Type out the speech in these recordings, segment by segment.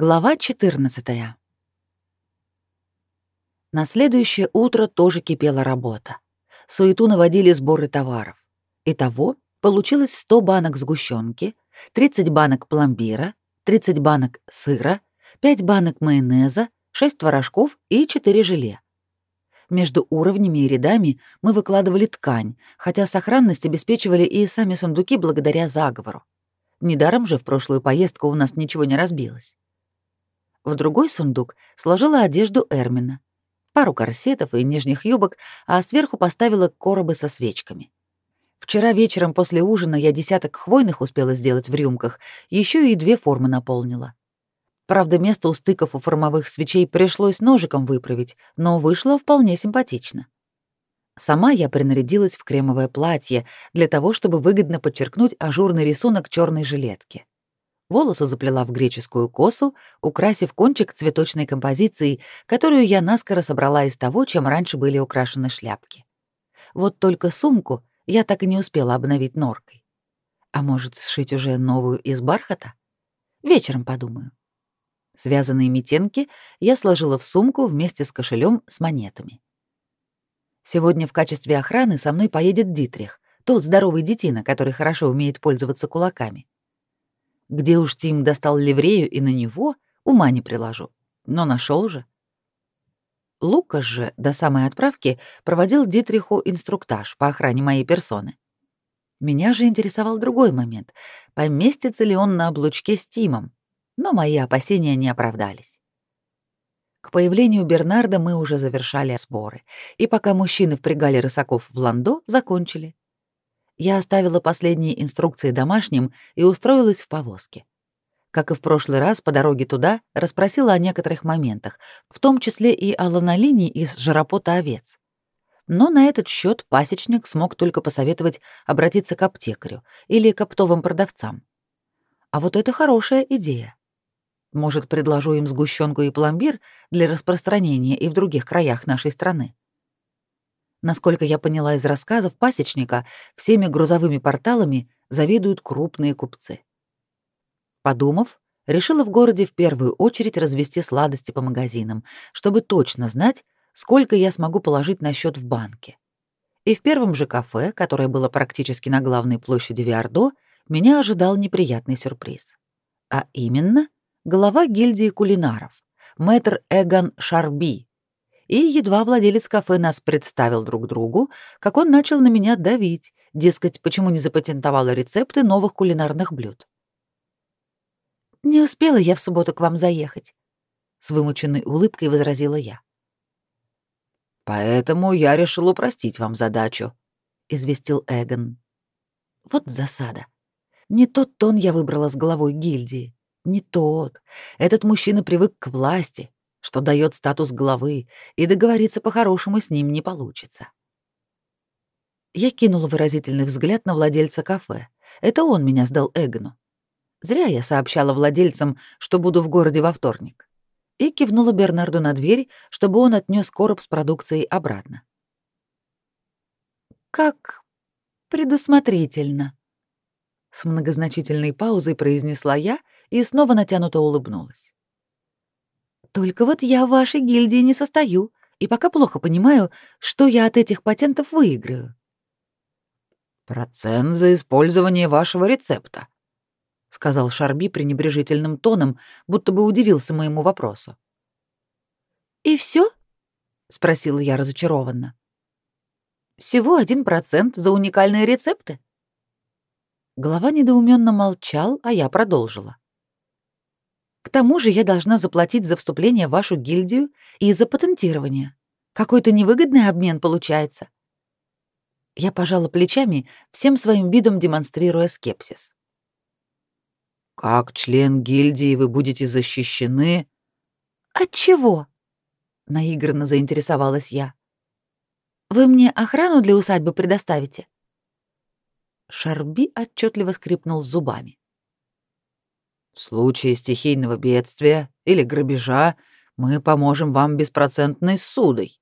Глава 14. На следующее утро тоже кипела работа. Суету наводили сборы товаров. Итого получилось 100 банок сгущенки, 30 банок пломбира, 30 банок сыра, 5 банок майонеза, 6 творожков и 4 желе. Между уровнями и рядами мы выкладывали ткань, хотя сохранность обеспечивали и сами сундуки благодаря заговору. Недаром же в прошлую поездку у нас ничего не разбилось. В другой сундук сложила одежду Эрмина, пару корсетов и нижних юбок, а сверху поставила коробы со свечками. Вчера вечером после ужина я десяток хвойных успела сделать в рюмках, еще и две формы наполнила. Правда, место у стыков у формовых свечей пришлось ножиком выправить, но вышло вполне симпатично. Сама я принарядилась в кремовое платье для того, чтобы выгодно подчеркнуть ажурный рисунок черной жилетки волосы заплела в греческую косу, украсив кончик цветочной композицией, которую я наскоро собрала из того, чем раньше были украшены шляпки. Вот только сумку я так и не успела обновить норкой. А может, сшить уже новую из бархата? Вечером подумаю. Связанные метенки я сложила в сумку вместе с кошелем с монетами. Сегодня в качестве охраны со мной поедет Дитрих, тот здоровый детина, который хорошо умеет пользоваться кулаками. Где уж Тим достал ливрею и на него, ума не приложу. Но нашел же. Лукас же до самой отправки проводил Дитриху инструктаж по охране моей персоны. Меня же интересовал другой момент. Поместится ли он на облучке с Тимом? Но мои опасения не оправдались. К появлению Бернарда мы уже завершали сборы, и пока мужчины впрягали рысаков в ландо, закончили я оставила последние инструкции домашним и устроилась в повозке. Как и в прошлый раз, по дороге туда расспросила о некоторых моментах, в том числе и о ланолине из жаропота овец. Но на этот счет пасечник смог только посоветовать обратиться к аптекарю или к оптовым продавцам. А вот это хорошая идея. Может, предложу им сгущенку и пломбир для распространения и в других краях нашей страны. Насколько я поняла из рассказов пасечника, всеми грузовыми порталами заведуют крупные купцы. Подумав, решила в городе в первую очередь развести сладости по магазинам, чтобы точно знать, сколько я смогу положить на счет в банке. И в первом же кафе, которое было практически на главной площади Виардо, меня ожидал неприятный сюрприз. А именно, глава гильдии кулинаров, мэтр Эгон Шарби, и едва владелец кафе нас представил друг другу, как он начал на меня давить, дескать, почему не запатентовала рецепты новых кулинарных блюд. «Не успела я в субботу к вам заехать», — с вымученной улыбкой возразила я. «Поэтому я решил упростить вам задачу», — известил Эгон. «Вот засада. Не тот тон я выбрала с головой гильдии. Не тот. Этот мужчина привык к власти, что дает статус главы, и договориться по-хорошему с ним не получится. Я кинула выразительный взгляд на владельца кафе. Это он меня сдал Эгону. Зря я сообщала владельцам, что буду в городе во вторник. И кивнула Бернарду на дверь, чтобы он отнес короб с продукцией обратно. «Как предусмотрительно», — с многозначительной паузой произнесла я и снова натянуто улыбнулась. Только вот я в вашей гильдии не состою, и пока плохо понимаю, что я от этих патентов выиграю. Процент за использование вашего рецепта, сказал Шарби пренебрежительным тоном, будто бы удивился моему вопросу. И все? спросила я разочарованно. Всего один процент за уникальные рецепты? Глава недоуменно молчал, а я продолжила. К тому же я должна заплатить за вступление в вашу гильдию и за патентирование. Какой-то невыгодный обмен получается. Я пожала плечами, всем своим видом демонстрируя скепсис. Как член гильдии вы будете защищены? От чего? наигранно заинтересовалась я. Вы мне охрану для усадьбы предоставите? Шарби отчетливо скрипнул зубами. В случае стихийного бедствия или грабежа мы поможем вам беспроцентной ссудой.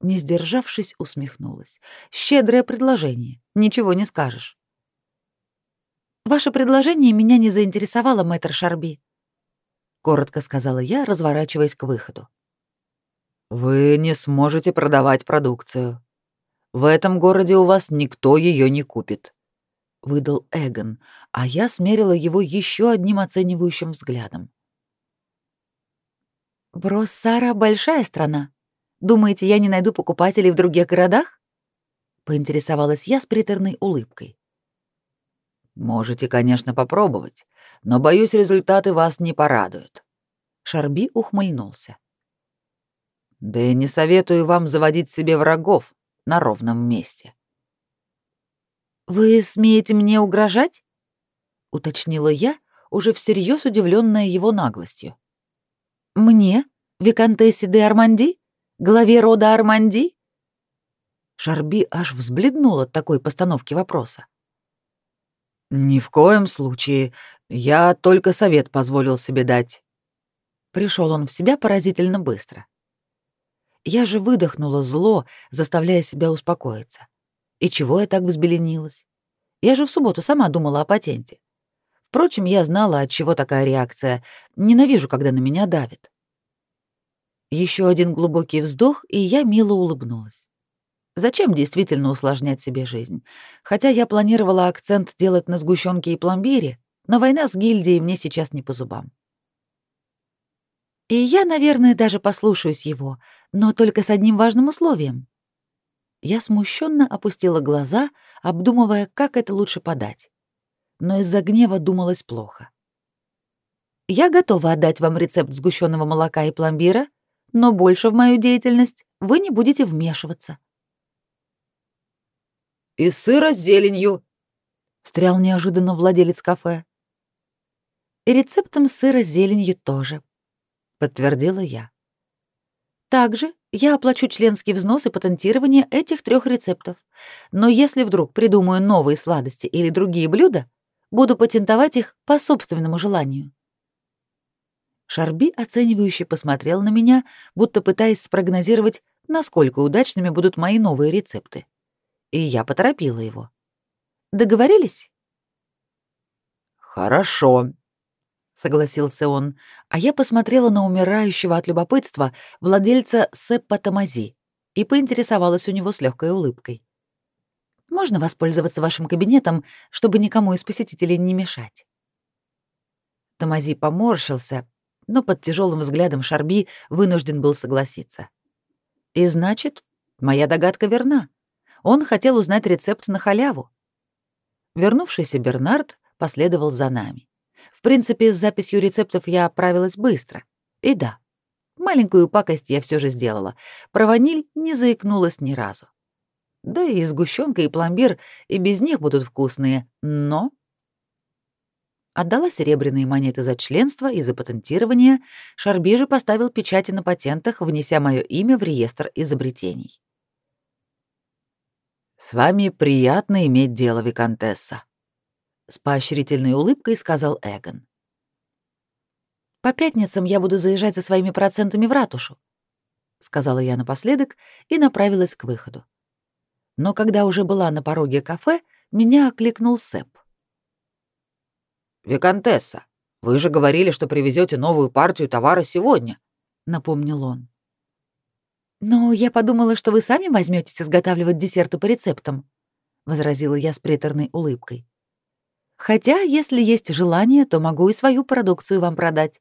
Не сдержавшись, усмехнулась. Щедрое предложение, ничего не скажешь. Ваше предложение меня не заинтересовало, мэтр Шарби. коротко сказала я, разворачиваясь к выходу. Вы не сможете продавать продукцию. В этом городе у вас никто ее не купит, выдал Эгон, а я смерила его еще одним оценивающим взглядом. Броссара большая страна. Думаете, я не найду покупателей в других городах? поинтересовалась я с приторной улыбкой. Можете, конечно, попробовать, но боюсь, результаты вас не порадуют. Шарби ухмыльнулся. Да и не советую вам заводить себе врагов на ровном месте. Вы смеете мне угрожать? уточнила я, уже всерьез удивленная его наглостью. Мне, виконтессе де Арманди, главе рода Арманди? Шарби аж взбледнул от такой постановки вопроса. Ни в коем случае. Я только совет позволил себе дать. Пришел он в себя поразительно быстро. Я же выдохнула зло, заставляя себя успокоиться. И чего я так взбеленилась? Я же в субботу сама думала о патенте. Впрочем, я знала, от чего такая реакция. Ненавижу, когда на меня давит. Еще один глубокий вздох, и я мило улыбнулась. Зачем действительно усложнять себе жизнь? Хотя я планировала акцент делать на сгущенке и пломбире, но война с гильдией мне сейчас не по зубам. И я, наверное, даже послушаюсь его, но только с одним важным условием. Я смущенно опустила глаза, обдумывая, как это лучше подать. Но из-за гнева думалось плохо. Я готова отдать вам рецепт сгущенного молока и пломбира, но больше в мою деятельность вы не будете вмешиваться. «И сыра с зеленью», — встрял неожиданно владелец кафе. И рецептом сыра с зеленью тоже, подтвердила я. Также я оплачу членский взнос и патентирование этих трех рецептов. Но если вдруг придумаю новые сладости или другие блюда, буду патентовать их по собственному желанию. Шарби оценивающе посмотрел на меня, будто пытаясь спрогнозировать, насколько удачными будут мои новые рецепты. И я поторопила его. Договорились? Хорошо, согласился он, а я посмотрела на умирающего от любопытства владельца Сеппа Тамази и поинтересовалась у него с легкой улыбкой. Можно воспользоваться вашим кабинетом, чтобы никому из посетителей не мешать. Тамази поморщился, но под тяжелым взглядом Шарби вынужден был согласиться. И значит, моя догадка верна. Он хотел узнать рецепт на халяву. Вернувшийся Бернард последовал за нами. В принципе, с записью рецептов я оправилась быстро. И да, маленькую пакость я все же сделала. Про ваниль не заикнулась ни разу. Да и сгущенка, и пломбир, и без них будут вкусные, но... Отдала серебряные монеты за членство и за патентирование, Шарби же поставил печати на патентах, внеся мое имя в реестр изобретений. «С вами приятно иметь дело, Викантесса», с поощрительной улыбкой сказал Эгон. По пятницам я буду заезжать за своими процентами в ратушу, сказала я напоследок и направилась к выходу. Но когда уже была на пороге кафе, меня окликнул Сэп. Викантесса, вы же говорили, что привезете новую партию товара сегодня, напомнил он. «Но я подумала, что вы сами возьметесь изготавливать десерты по рецептам», — возразила я с приторной улыбкой. Хотя, если есть желание, то могу и свою продукцию вам продать.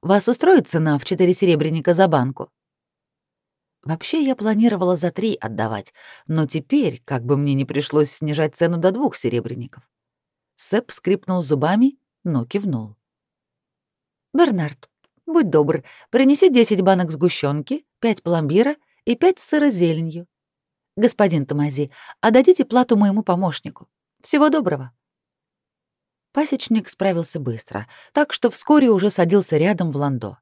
Вас устроит цена в четыре серебряника за банку? Вообще я планировала за три отдавать, но теперь, как бы мне не пришлось снижать цену до двух серебряников. Сэп скрипнул зубами, но кивнул. «Бернард, будь добр, принеси десять банок сгущенки, пять пломбира и пять сыра зеленью. Господин Томази, отдадите плату моему помощнику. Всего доброго». Пасечник справился быстро, так что вскоре уже садился рядом в ландо.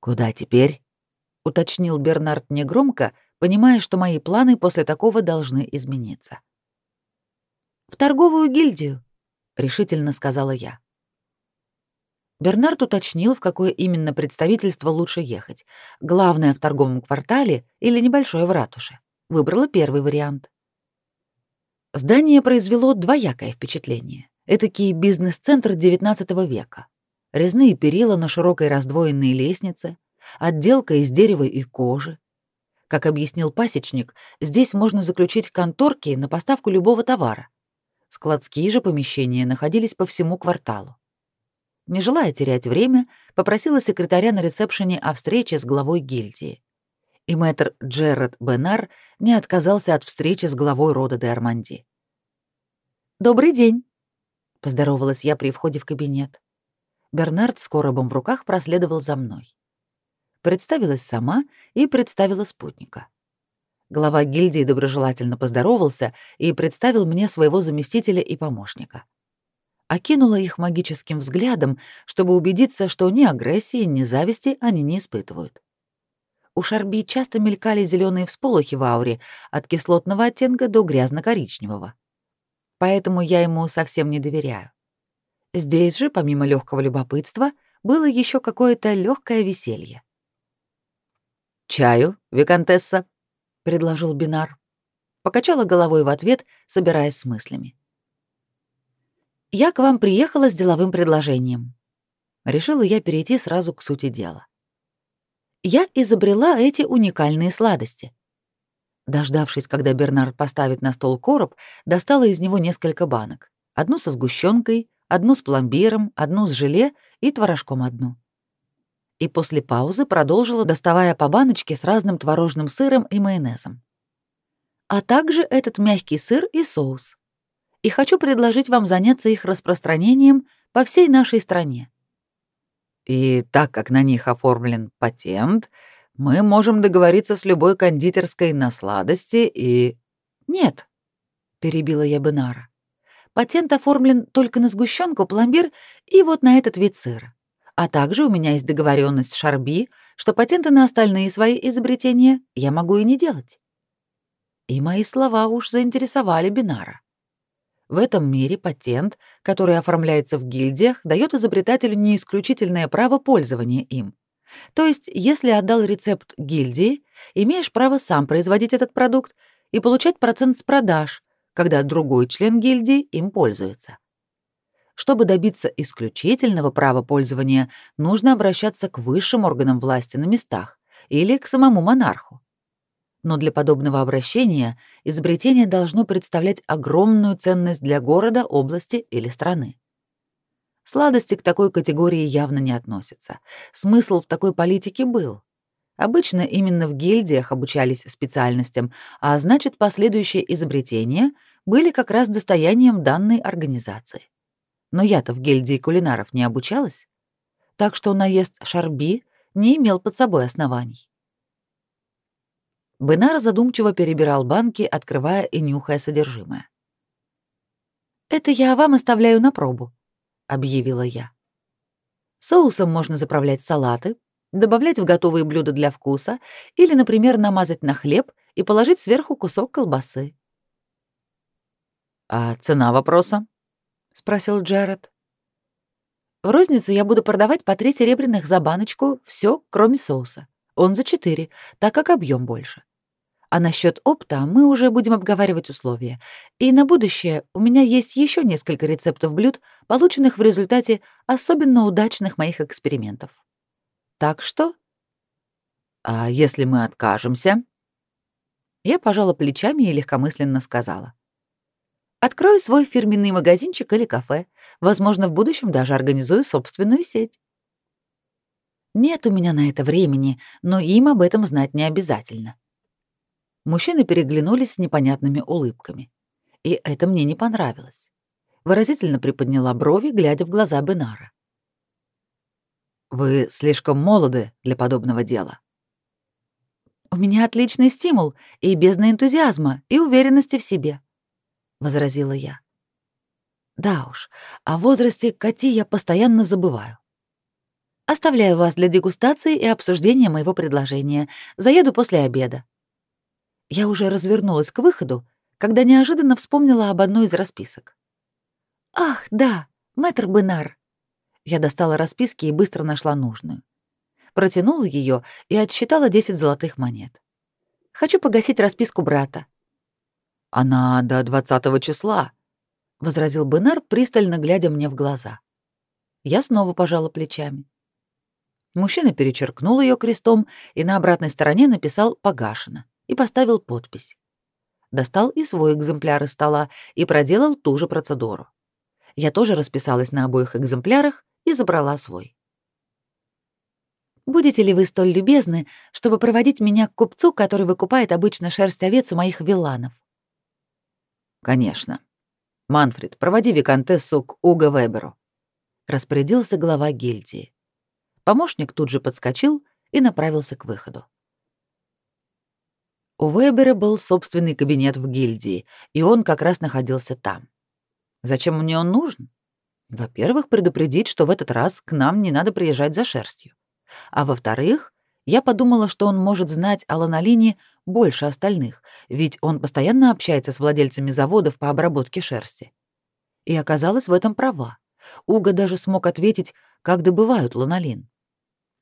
«Куда теперь?» — уточнил Бернард негромко, понимая, что мои планы после такого должны измениться. «В торговую гильдию», — решительно сказала я. Бернард уточнил, в какое именно представительство лучше ехать. Главное в торговом квартале или небольшое в ратуше. Выбрала первый вариант. Здание произвело двоякое впечатление. Этакий бизнес-центр XIX века. резные перила на широкой раздвоенной лестнице, отделка из дерева и кожи. Как объяснил пасечник, здесь можно заключить конторки на поставку любого товара. Складские же помещения находились по всему кварталу. Не желая терять время, попросила секретаря на ресепшене о встрече с главой гильдии. И мэтр Джерард Бенар не отказался от встречи с главой рода де Арманди. «Добрый день», — поздоровалась я при входе в кабинет. Бернард с коробом в руках проследовал за мной. Представилась сама и представила спутника. Глава гильдии доброжелательно поздоровался и представил мне своего заместителя и помощника. Окинула их магическим взглядом, чтобы убедиться, что ни агрессии, ни зависти они не испытывают. У Шарби часто мелькали зеленые всполохи в ауре от кислотного оттенка до грязно-коричневого. Поэтому я ему совсем не доверяю. Здесь же, помимо легкого любопытства, было еще какое-то легкое веселье. «Чаю, виконтесса?» — предложил Бинар. Покачала головой в ответ, собираясь с мыслями. «Я к вам приехала с деловым предложением». Решила я перейти сразу к сути дела. Я изобрела эти уникальные сладости. Дождавшись, когда Бернард поставит на стол короб, достала из него несколько банок. Одну со сгущенкой, одну с пломбиром, одну с желе и творожком одну. И после паузы продолжила, доставая по баночке с разным творожным сыром и майонезом. А также этот мягкий сыр и соус. И хочу предложить вам заняться их распространением по всей нашей стране. И так как на них оформлен патент, мы можем договориться с любой кондитерской на сладости и... Нет, перебила я Бенара. Патент оформлен только на сгущенку, пломбир и вот на этот вид сыра. А также у меня есть договоренность с Шарби, что патенты на остальные свои изобретения я могу и не делать. И мои слова уж заинтересовали Бинара. В этом мире патент, который оформляется в гильдиях, дает изобретателю не исключительное право пользования им. То есть, если отдал рецепт гильдии, имеешь право сам производить этот продукт и получать процент с продаж, когда другой член гильдии им пользуется. Чтобы добиться исключительного права пользования, нужно обращаться к высшим органам власти на местах или к самому монарху. Но для подобного обращения изобретение должно представлять огромную ценность для города, области или страны. Сладости к такой категории явно не относятся. Смысл в такой политике был. Обычно именно в гильдиях обучались специальностям, а значит, последующие изобретения были как раз достоянием данной организации. Но я-то в гильдии кулинаров не обучалась, так что наезд Шарби не имел под собой оснований. Бенар задумчиво перебирал банки, открывая и нюхая содержимое. «Это я вам оставляю на пробу», — объявила я. Соусом можно заправлять салаты, добавлять в готовые блюда для вкуса или, например, намазать на хлеб и положить сверху кусок колбасы. «А цена вопроса?» — спросил Джаред. «В розницу я буду продавать по три серебряных за баночку, все, кроме соуса. Он за четыре, так как объем больше. А насчет опта мы уже будем обговаривать условия. И на будущее у меня есть еще несколько рецептов блюд, полученных в результате особенно удачных моих экспериментов. Так что... А если мы откажемся? Я пожала плечами и легкомысленно сказала. Открою свой фирменный магазинчик или кафе. Возможно, в будущем даже организую собственную сеть. Нет у меня на это времени, но им об этом знать не обязательно. Мужчины переглянулись с непонятными улыбками. И это мне не понравилось. Выразительно приподняла брови, глядя в глаза Бенара. Вы слишком молоды для подобного дела. У меня отличный стимул и бездна энтузиазма и уверенности в себе, возразила я. Да уж, о возрасте Кати я постоянно забываю. Оставляю вас для дегустации и обсуждения моего предложения. Заеду после обеда. Я уже развернулась к выходу, когда неожиданно вспомнила об одной из расписок. Ах, да, мэтр Бенар. Я достала расписки и быстро нашла нужную. Протянула ее и отсчитала 10 золотых монет. Хочу погасить расписку брата. Она до двадцатого числа, возразил Бенар, пристально глядя мне в глаза. Я снова пожала плечами. Мужчина перечеркнул ее крестом и на обратной стороне написал «погашено» и поставил подпись. Достал и свой экземпляр из стола и проделал ту же процедуру. Я тоже расписалась на обоих экземплярах и забрала свой. «Будете ли вы столь любезны, чтобы проводить меня к купцу, который выкупает обычно шерсть овец у моих вилланов?» «Конечно. Манфред, проводи виконтессу к Уго Веберу», — распорядился глава гильдии. Помощник тут же подскочил и направился к выходу. У Вебера был собственный кабинет в гильдии, и он как раз находился там. Зачем мне он нужен? Во-первых, предупредить, что в этот раз к нам не надо приезжать за шерстью. А во-вторых, я подумала, что он может знать о ланолине больше остальных, ведь он постоянно общается с владельцами заводов по обработке шерсти. И оказалась в этом права. Уга даже смог ответить, как добывают ланолин.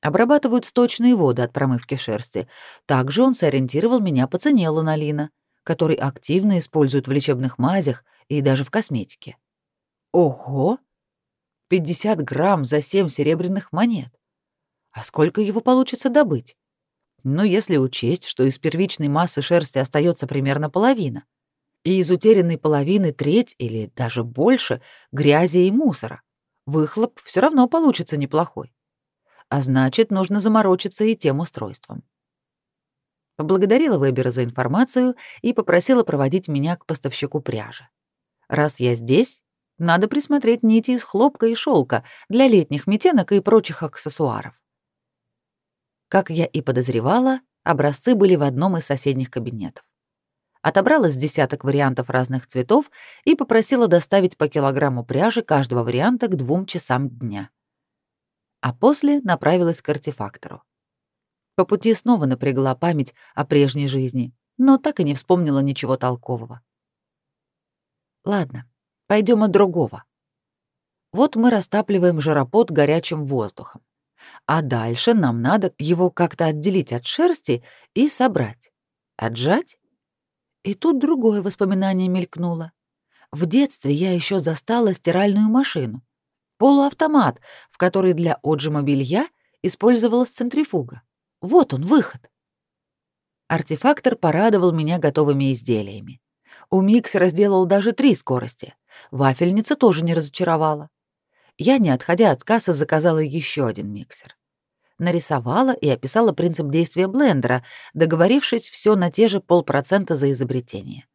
Обрабатывают сточные воды от промывки шерсти. Также он сориентировал меня по цене ланолина, который активно используют в лечебных мазях и даже в косметике. Ого! 50 грамм за 7 серебряных монет. А сколько его получится добыть? Ну, если учесть, что из первичной массы шерсти остается примерно половина, и из утерянной половины треть или даже больше грязи и мусора, выхлоп все равно получится неплохой а значит, нужно заморочиться и тем устройством. Поблагодарила Вебера за информацию и попросила проводить меня к поставщику пряжи. Раз я здесь, надо присмотреть нити из хлопка и шелка для летних метенок и прочих аксессуаров. Как я и подозревала, образцы были в одном из соседних кабинетов. Отобрала с десяток вариантов разных цветов и попросила доставить по килограмму пряжи каждого варианта к двум часам дня а после направилась к артефактору. По пути снова напрягла память о прежней жизни, но так и не вспомнила ничего толкового. Ладно, пойдем от другого. Вот мы растапливаем жаропот горячим воздухом. А дальше нам надо его как-то отделить от шерсти и собрать. Отжать? И тут другое воспоминание мелькнуло. В детстве я еще застала стиральную машину. Полуавтомат, в который для отжима белья использовалась центрифуга. Вот он, выход. Артефактор порадовал меня готовыми изделиями. У миксера сделал даже три скорости. Вафельница тоже не разочаровала. Я, не отходя от кассы, заказала еще один миксер. Нарисовала и описала принцип действия блендера, договорившись все на те же полпроцента за изобретение.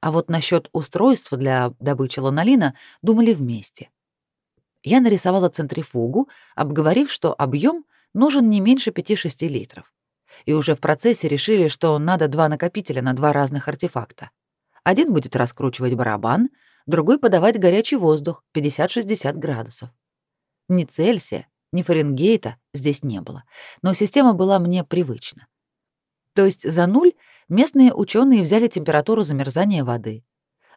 А вот насчет устройства для добычи ланолина думали вместе я нарисовала центрифугу, обговорив, что объем нужен не меньше 5-6 литров. И уже в процессе решили, что надо два накопителя на два разных артефакта. Один будет раскручивать барабан, другой подавать горячий воздух 50-60 градусов. Ни Цельсия, ни Фаренгейта здесь не было, но система была мне привычна. То есть за нуль местные ученые взяли температуру замерзания воды,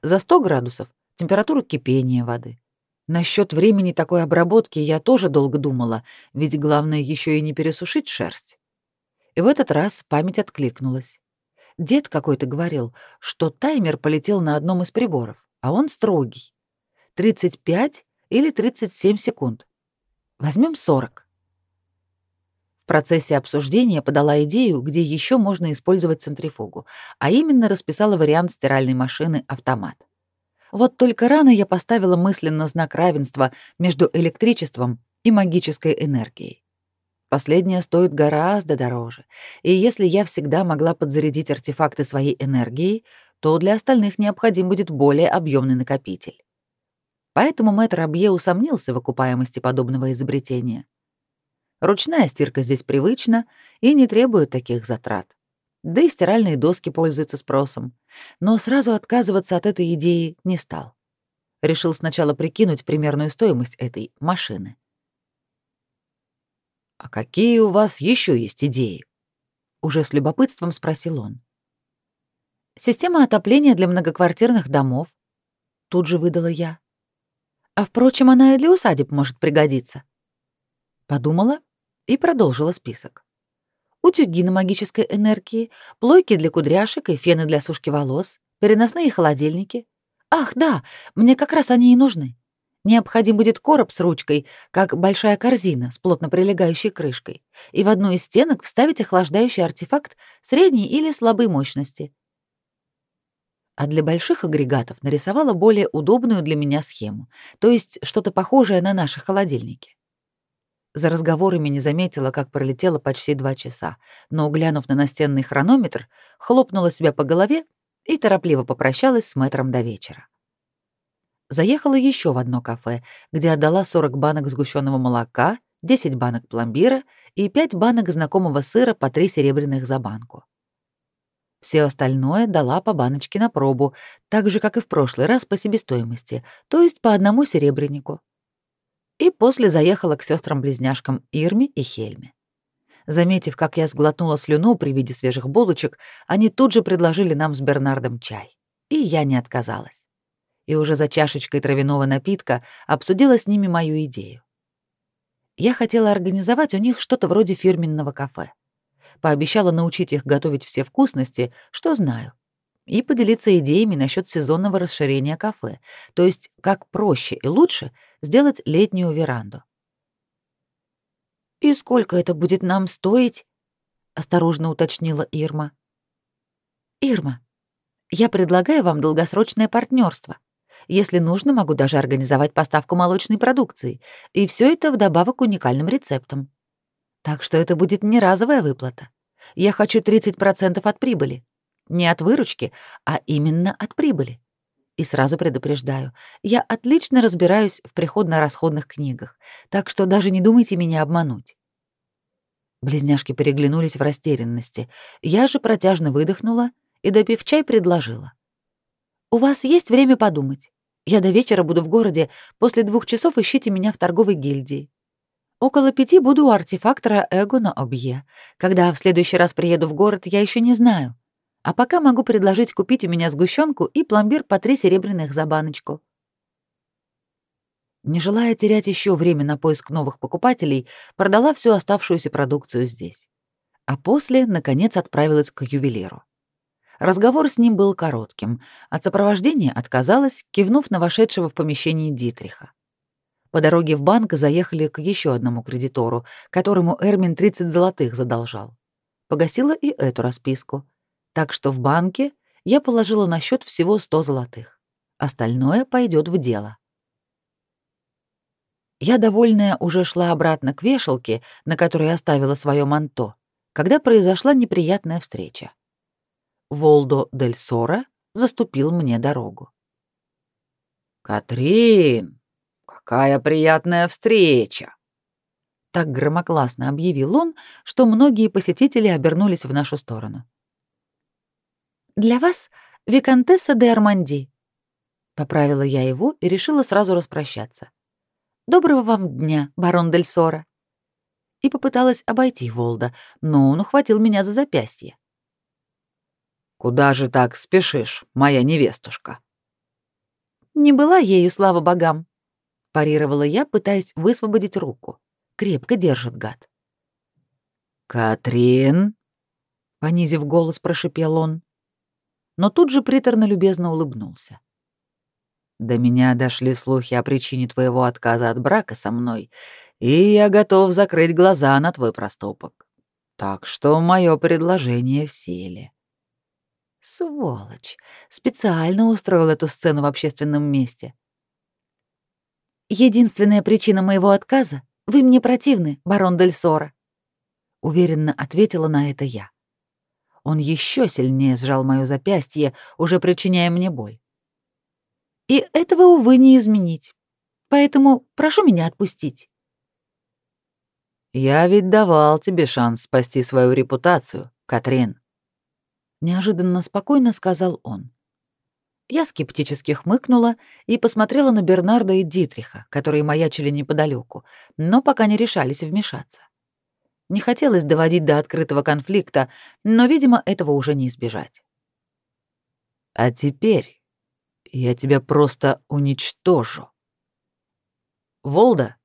за 100 градусов — температуру кипения воды, Насчет времени такой обработки я тоже долго думала, ведь главное еще и не пересушить шерсть. И в этот раз память откликнулась. Дед какой-то говорил, что таймер полетел на одном из приборов, а он строгий. 35 или 37 секунд. Возьмем 40. В процессе обсуждения подала идею, где еще можно использовать центрифугу, а именно расписала вариант стиральной машины «Автомат». Вот только рано я поставила мысленно знак равенства между электричеством и магической энергией. Последняя стоит гораздо дороже, и если я всегда могла подзарядить артефакты своей энергией, то для остальных необходим будет более объемный накопитель. Поэтому мэтр Абье усомнился в окупаемости подобного изобретения. Ручная стирка здесь привычна и не требует таких затрат. Да и стиральные доски пользуются спросом. Но сразу отказываться от этой идеи не стал. Решил сначала прикинуть примерную стоимость этой машины. «А какие у вас еще есть идеи?» Уже с любопытством спросил он. «Система отопления для многоквартирных домов», — тут же выдала я. «А, впрочем, она и для усадеб может пригодиться». Подумала и продолжила список утюги на магической энергии, плойки для кудряшек и фены для сушки волос, переносные холодильники. Ах, да, мне как раз они и нужны. Необходим будет короб с ручкой, как большая корзина с плотно прилегающей крышкой, и в одну из стенок вставить охлаждающий артефакт средней или слабой мощности. А для больших агрегатов нарисовала более удобную для меня схему, то есть что-то похожее на наши холодильники. За разговорами не заметила, как пролетело почти два часа, но, глянув на настенный хронометр, хлопнула себя по голове и торопливо попрощалась с мэтром до вечера. Заехала еще в одно кафе, где отдала 40 банок сгущенного молока, 10 банок пломбира и 5 банок знакомого сыра по 3 серебряных за банку. Все остальное дала по баночке на пробу, так же, как и в прошлый раз по себестоимости, то есть по одному серебрянику. И после заехала к сестрам близняшкам Ирме и Хельме. Заметив, как я сглотнула слюну при виде свежих булочек, они тут же предложили нам с Бернардом чай. И я не отказалась и уже за чашечкой травяного напитка обсудила с ними мою идею. Я хотела организовать у них что-то вроде фирменного кафе. Пообещала научить их готовить все вкусности, что знаю, и поделиться идеями насчет сезонного расширения кафе, то есть как проще и лучше сделать летнюю веранду. «И сколько это будет нам стоить?» — осторожно уточнила Ирма. «Ирма, я предлагаю вам долгосрочное партнерство. Если нужно, могу даже организовать поставку молочной продукции, и все это вдобавок уникальным рецептам. Так что это будет не разовая выплата. Я хочу 30% от прибыли. Не от выручки, а именно от прибыли. И сразу предупреждаю, я отлично разбираюсь в приходно-расходных книгах, так что даже не думайте меня обмануть. Близняшки переглянулись в растерянности. Я же протяжно выдохнула и, допив чай, предложила. «У вас есть время подумать. Я до вечера буду в городе, после двух часов ищите меня в торговой гильдии. Около пяти буду у артефактора Эгона Обье. Когда в следующий раз приеду в город, я еще не знаю. А пока могу предложить купить у меня сгущенку и пломбир по три серебряных за баночку. Не желая терять еще время на поиск новых покупателей, продала всю оставшуюся продукцию здесь. А после, наконец, отправилась к ювелиру. Разговор с ним был коротким. От сопровождения отказалась, кивнув на вошедшего в помещение Дитриха. По дороге в банк заехали к еще одному кредитору, которому Эрмин 30 золотых задолжал. Погасила и эту расписку. Так что в банке я положила на счет всего 100 золотых. Остальное пойдет в дело. Я, довольная, уже шла обратно к вешалке, на которой оставила свое манто, когда произошла неприятная встреча. Волдо дель Сора заступил мне дорогу. «Катрин, какая приятная встреча!» Так громогласно объявил он, что многие посетители обернулись в нашу сторону. «Для вас Викантесса де Арманди», — поправила я его и решила сразу распрощаться. «Доброго вам дня, барон Дель Сора». И попыталась обойти Волда, но он ухватил меня за запястье. Куда же так спешишь, моя невестушка? Не была ею, слава богам, парировала я, пытаясь высвободить руку. Крепко держит гад. Катрин, понизив голос, прошипел он, но тут же приторно-любезно улыбнулся. До меня дошли слухи о причине твоего отказа от брака со мной, и я готов закрыть глаза на твой проступок. Так что мое предложение в силе. Сволочь. Специально устроил эту сцену в общественном месте. Единственная причина моего отказа — вы мне противны, барон Дель Сора. Уверенно ответила на это я. Он еще сильнее сжал моё запястье, уже причиняя мне боль. И этого, увы, не изменить. Поэтому прошу меня отпустить. Я ведь давал тебе шанс спасти свою репутацию, Катрин неожиданно спокойно сказал он. Я скептически хмыкнула и посмотрела на Бернарда и Дитриха, которые маячили неподалеку, но пока не решались вмешаться. Не хотелось доводить до открытого конфликта, но, видимо, этого уже не избежать. А теперь я тебя просто уничтожу. Волда,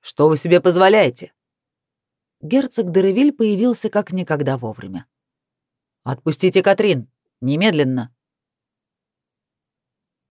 что вы себе позволяете? Герцог Деревиль появился как никогда вовремя. «Отпустите Катрин! Немедленно!»